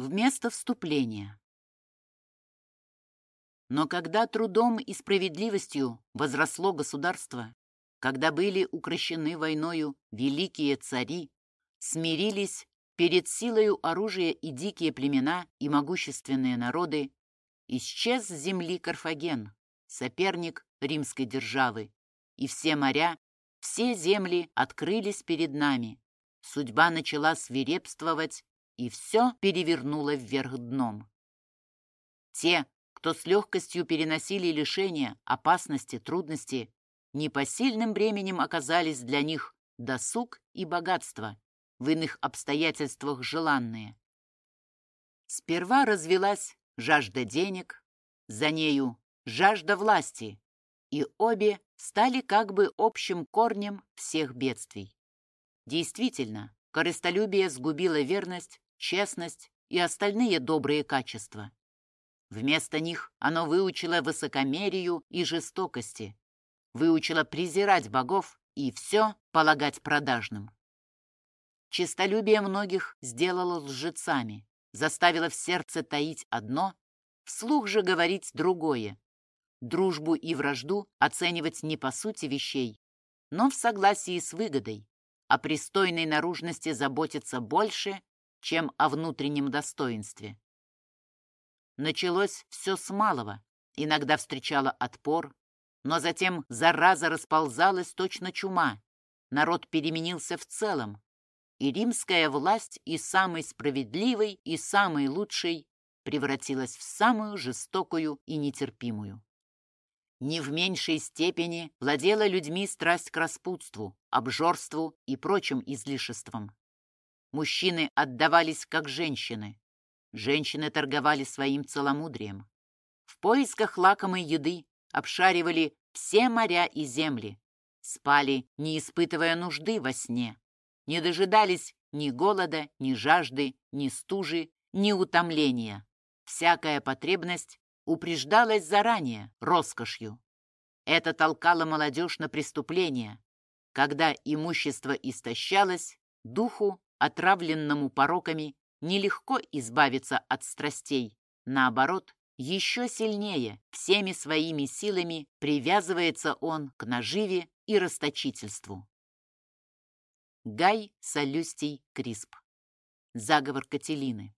вместо вступления. Но когда трудом и справедливостью возросло государство, когда были укращены войною великие цари, смирились перед силою оружия и дикие племена, и могущественные народы, исчез с земли Карфаген, соперник римской державы, и все моря, все земли открылись перед нами. Судьба начала свирепствовать, и все перевернуло вверх дном. Те, кто с легкостью переносили лишения, опасности, трудности, непосильным бременем оказались для них досуг и богатство, в иных обстоятельствах желанные. Сперва развелась жажда денег, за нею жажда власти, и обе стали как бы общим корнем всех бедствий. Действительно, корыстолюбие сгубило верность, честность и остальные добрые качества. Вместо них оно выучило высокомерию и жестокости, выучило презирать богов и все полагать продажным. Чистолюбие многих сделало лжецами, заставило в сердце таить одно, вслух же говорить другое. Дружбу и вражду оценивать не по сути вещей, но в согласии с выгодой, о пристойной наружности заботиться больше, чем о внутреннем достоинстве. Началось все с малого, иногда встречало отпор, но затем зараза расползалась точно чума. Народ переменился в целом, и римская власть и самой справедливой, и самой лучшей превратилась в самую жестокую и нетерпимую. Не в меньшей степени владела людьми страсть к распутству, обжорству и прочим излишествам. Мужчины отдавались как женщины, Женщины торговали своим целомудрием. В поисках лакомой еды обшаривали все моря и земли. Спали, не испытывая нужды во сне. Не дожидались ни голода, ни жажды, ни стужи, ни утомления. Всякая потребность упреждалась заранее роскошью. Это толкало молодежь на преступления. Когда имущество истощалось, духу, отравленному пороками, нелегко избавиться от страстей. Наоборот, еще сильнее, всеми своими силами привязывается он к наживе и расточительству. Гай Солюстий Крисп. Заговор Кателины.